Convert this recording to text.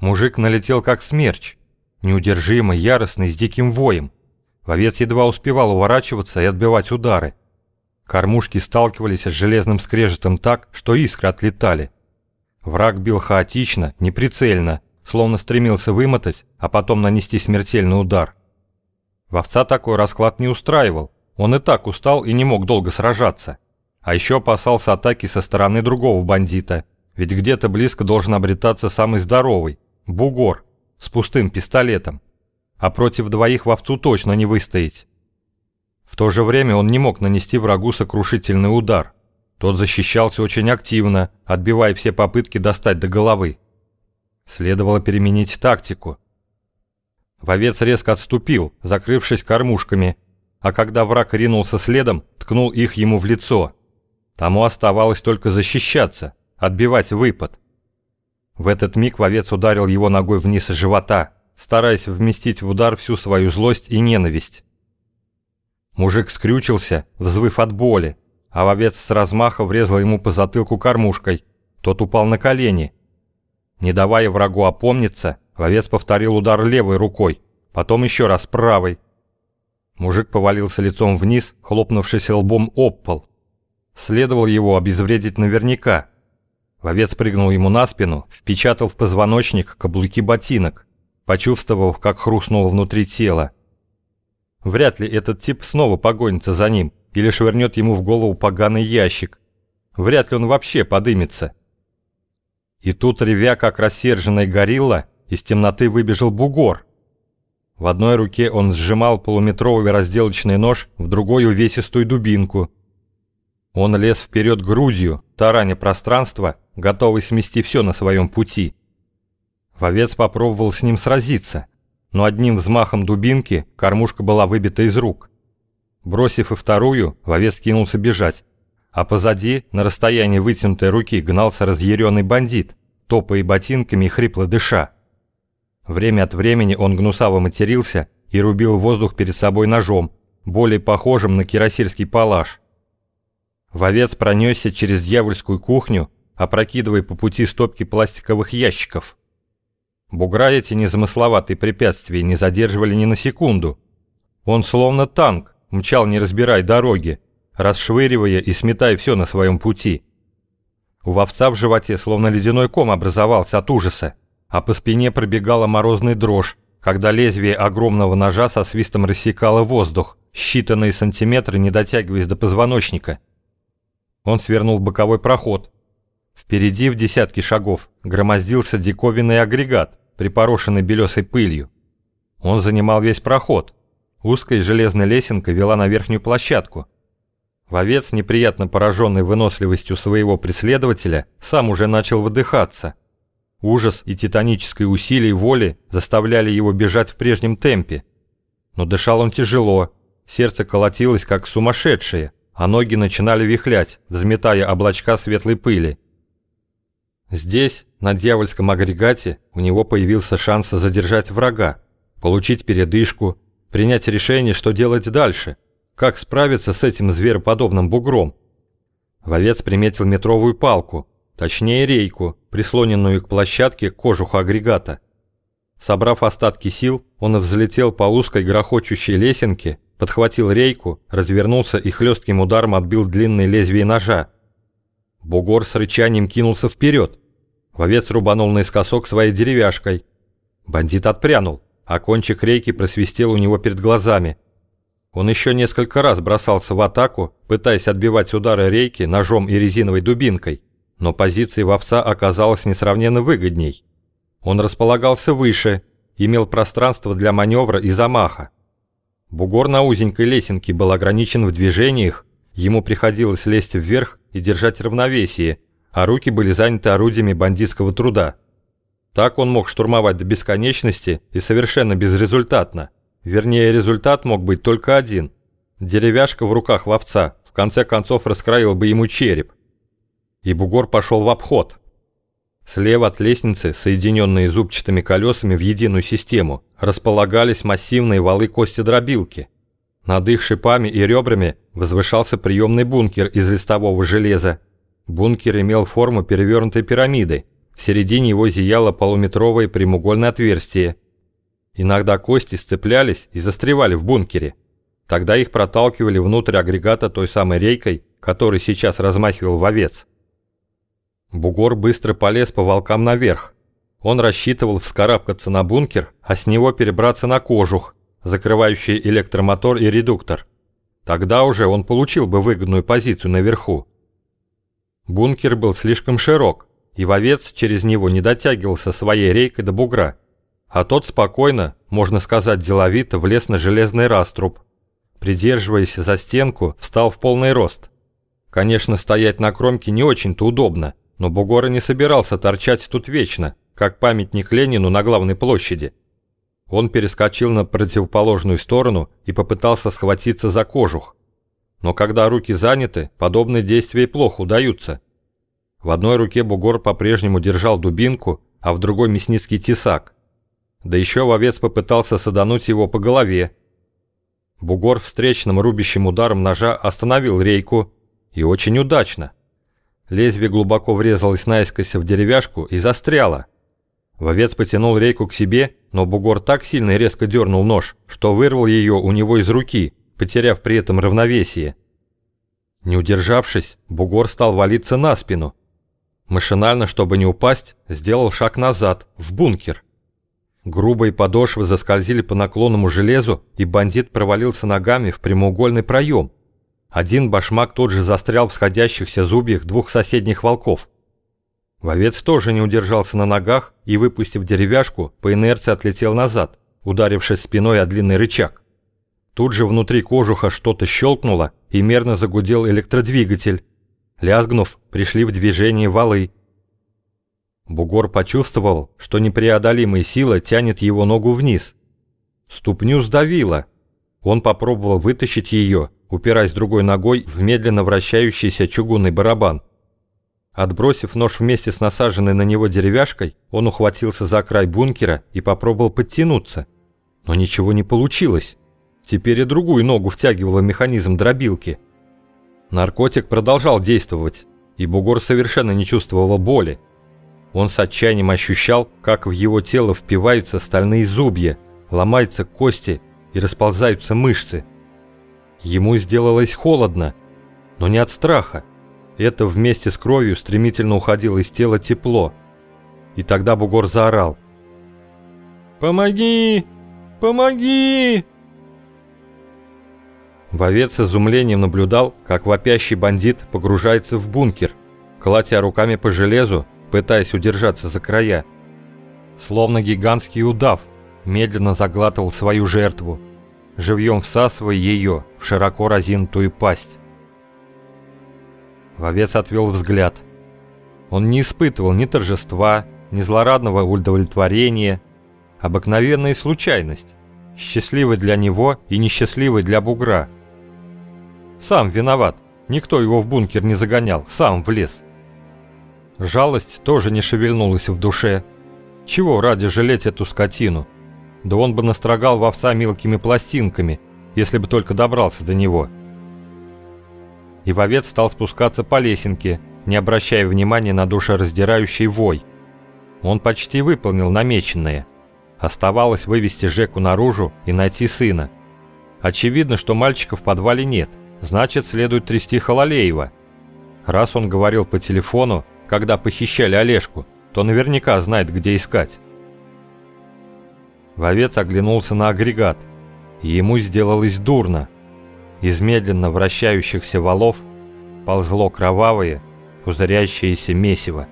Мужик налетел как смерч, неудержимый, яростный, с диким воем. Вовец едва успевал уворачиваться и отбивать удары. Кормушки сталкивались с железным скрежетом так, что искры отлетали. Враг бил хаотично, неприцельно, словно стремился вымотать, а потом нанести смертельный удар. Вовца такой расклад не устраивал, он и так устал и не мог долго сражаться. А еще опасался атаки со стороны другого бандита, ведь где-то близко должен обретаться самый здоровый, бугор, с пустым пистолетом. А против двоих вовцу точно не выстоять. В то же время он не мог нанести врагу сокрушительный удар. Тот защищался очень активно, отбивая все попытки достать до головы. Следовало переменить тактику. Вовец резко отступил, закрывшись кормушками, а когда враг ринулся следом, ткнул их ему в лицо. Тому оставалось только защищаться, отбивать выпад. В этот миг вовец ударил его ногой вниз живота, стараясь вместить в удар всю свою злость и ненависть. Мужик скрючился, взвыв от боли, а вовец с размаха врезал ему по затылку кормушкой. Тот упал на колени. Не давая врагу опомниться, вовец повторил удар левой рукой, потом еще раз правой. Мужик повалился лицом вниз, хлопнувшись лбом об пол. Следовало его обезвредить наверняка. Вовец прыгнул ему на спину, впечатал в позвоночник каблуки ботинок, почувствовав, как хрустнуло внутри тела. Вряд ли этот тип снова погонится за ним или швырнет ему в голову поганый ящик. Вряд ли он вообще подымется. И тут, ревя как рассерженная горилла, из темноты выбежал бугор. В одной руке он сжимал полуметровый разделочный нож, в другой увесистую дубинку. Он лез вперед грудью, тараня пространство, готовый смести все на своем пути. Вовец попробовал с ним сразиться, но одним взмахом дубинки кормушка была выбита из рук. Бросив и вторую, вовец кинулся бежать, а позади, на расстоянии вытянутой руки, гнался разъяренный бандит, топая ботинками и хрипло дыша. Время от времени он гнусаво матерился и рубил воздух перед собой ножом, более похожим на кирасирский палаш. Вовец пронесся через дьявольскую кухню, опрокидывая по пути стопки пластиковых ящиков. Бугра эти незамысловатые препятствия не задерживали ни на секунду. Он словно танк мчал, не разбирая дороги, расшвыривая и сметая все на своем пути. У вовца в животе словно ледяной ком образовался от ужаса, а по спине пробегала морозная дрожь, когда лезвие огромного ножа со свистом рассекало воздух, считанные сантиметры не дотягиваясь до позвоночника. Он свернул в боковой проход. Впереди в десятки шагов громоздился диковинный агрегат, припорошенный белесой пылью. Он занимал весь проход. Узкая железная лесенка вела на верхнюю площадку. Вовец, неприятно пораженный выносливостью своего преследователя, сам уже начал выдыхаться. Ужас и титаническое усилие воли заставляли его бежать в прежнем темпе. Но дышал он тяжело, сердце колотилось как сумасшедшее, а ноги начинали вихлять, взметая облачка светлой пыли. Здесь, на дьявольском агрегате, у него появился шанс задержать врага, получить передышку, принять решение, что делать дальше, как справиться с этим звероподобным бугром. Вовец приметил метровую палку, точнее рейку, прислоненную к площадке кожуха агрегата. Собрав остатки сил, он взлетел по узкой грохочущей лесенке, подхватил рейку, развернулся и хлестким ударом отбил длинное лезвие ножа. Бугор с рычанием кинулся вперед. Вовец рубанул наискосок своей деревяшкой. Бандит отпрянул, а кончик рейки просвистел у него перед глазами. Он еще несколько раз бросался в атаку, пытаясь отбивать удары рейки ножом и резиновой дубинкой, но позиция вовца оказалась несравненно выгодней. Он располагался выше, имел пространство для маневра и замаха. Бугор на узенькой лесенке был ограничен в движениях, ему приходилось лезть вверх и держать равновесие, а руки были заняты орудиями бандитского труда. Так он мог штурмовать до бесконечности и совершенно безрезультатно. Вернее, результат мог быть только один. Деревяшка в руках вовца в конце концов раскроил бы ему череп. И бугор пошел в обход. Слева от лестницы, соединенные зубчатыми колесами в единую систему, располагались массивные валы кости-дробилки. Над их шипами и ребрами возвышался приемный бункер из листового железа. Бункер имел форму перевернутой пирамиды, В середине его зияло полуметровое прямоугольное отверстие. Иногда кости сцеплялись и застревали в бункере. Тогда их проталкивали внутрь агрегата той самой рейкой, который сейчас размахивал вовец. Бугор быстро полез по волкам наверх. Он рассчитывал вскарабкаться на бункер, а с него перебраться на кожух, закрывающий электромотор и редуктор. Тогда уже он получил бы выгодную позицию наверху. Бункер был слишком широк, и вовец через него не дотягивался своей рейкой до бугра, а тот спокойно, можно сказать деловито, влез на железный раструб. Придерживаясь за стенку, встал в полный рост. Конечно, стоять на кромке не очень-то удобно, но Бугора не собирался торчать тут вечно, как памятник Ленину на главной площади. Он перескочил на противоположную сторону и попытался схватиться за кожух. Но когда руки заняты, подобные действия плохо удаются. В одной руке бугор по-прежнему держал дубинку, а в другой мясницкий тесак. Да еще вовец попытался садануть его по голове. Бугор встречным рубящим ударом ножа остановил рейку, и очень удачно. Лезвие глубоко врезалось наискось в деревяшку и застряло. Вовец потянул рейку к себе, но бугор так сильно и резко дернул нож, что вырвал ее у него из руки, потеряв при этом равновесие. Не удержавшись, бугор стал валиться на спину. Машинально, чтобы не упасть, сделал шаг назад, в бункер. Грубые подошвы заскользили по наклонному железу, и бандит провалился ногами в прямоугольный проем. Один башмак тут же застрял в сходящихся зубьях двух соседних волков. Вовец тоже не удержался на ногах и, выпустив деревяшку, по инерции отлетел назад, ударившись спиной о длинный рычаг. Тут же внутри кожуха что-то щелкнуло и мерно загудел электродвигатель. Лязгнув, пришли в движение валы. Бугор почувствовал, что непреодолимая сила тянет его ногу вниз. Ступню сдавило. Он попробовал вытащить ее, упираясь другой ногой в медленно вращающийся чугунный барабан. Отбросив нож вместе с насаженной на него деревяшкой, он ухватился за край бункера и попробовал подтянуться. Но ничего не получилось. Теперь и другую ногу втягивало механизм дробилки. Наркотик продолжал действовать, и бугор совершенно не чувствовал боли. Он с отчаянием ощущал, как в его тело впиваются стальные зубья, ломаются кости и расползаются мышцы. Ему сделалось холодно, но не от страха. Это вместе с кровью стремительно уходило из тела тепло. И тогда бугор заорал. «Помоги! Помоги!» Вовец с изумлением наблюдал, как вопящий бандит погружается в бункер, колотя руками по железу, пытаясь удержаться за края. Словно гигантский удав, медленно заглатывал свою жертву, живьем всасывая ее в широко разинутую пасть. Вовец отвел взгляд. Он не испытывал ни торжества, ни злорадного удовлетворения. Обыкновенная случайность, счастливая для него и несчастливая для бугра. Сам виноват, никто его в бункер не загонял, сам влез. Жалость тоже не шевельнулась в душе. Чего ради жалеть эту скотину? Да он бы настрогал в овса мелкими пластинками, если бы только добрался до него и вовец стал спускаться по лесенке, не обращая внимания на душераздирающий вой. Он почти выполнил намеченное. Оставалось вывести Жеку наружу и найти сына. Очевидно, что мальчика в подвале нет, значит, следует трясти Хололеева. Раз он говорил по телефону, когда похищали Олежку, то наверняка знает, где искать. Вовец оглянулся на агрегат, и ему сделалось дурно – из медленно вращающихся валов ползло кровавое, пузырящееся месиво.